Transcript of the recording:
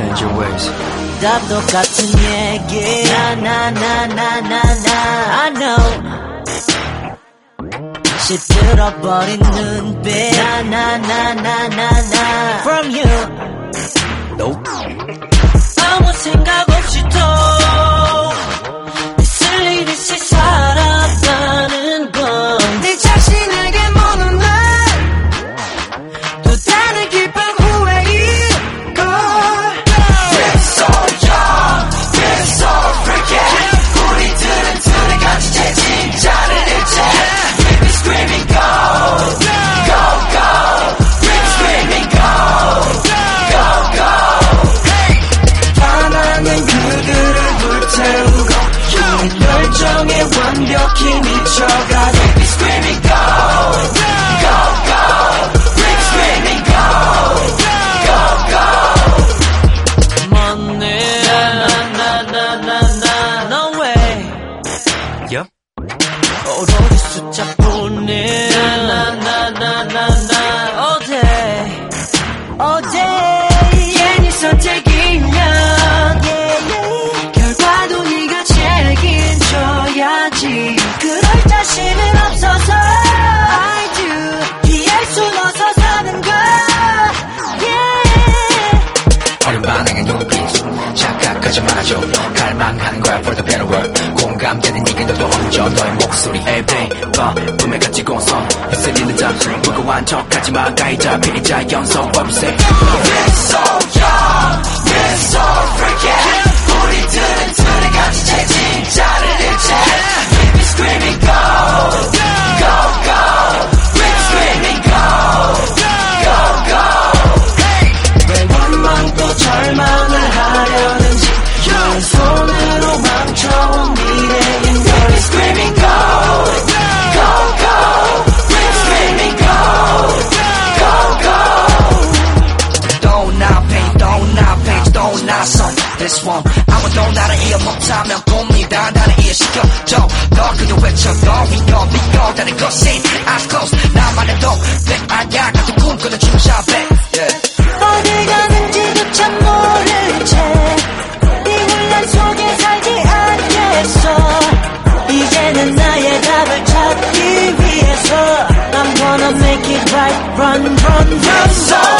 change your ways. 다 똑같은 얘기 나나나나나나 I know. 시들어버린 눈빛 나나나나나나 완벽히 미쳐가 Baby screaming go Go go Baby screaming go Go go 먼네 나나나나나 No way Yep. 오로지 숫자뿐인 나나나나나나 마죠 갈망하는 거야 for the better world. 공감되는 얘기도 또 얹어 너의 목소리 babe 꿈에 가지고서. 휩쓸리는 잠 무거운 척하지 마 가해자 피해자 연속. Say We're so this one. 아무도 나를 이해 못하면 꼽니다 나를 이해시켜줘 너 그저 외쳐 너 위거 니거 다른 것이 Eyes close. 나만의 독백 아냐 같은 꿈꾸는 주자백 어디 가는지조차 모를 채이 네 혼란 속에 살지 않겠어. 이제는 나의 답을 찾기 위해서. I'm gonna make it right run run run, run.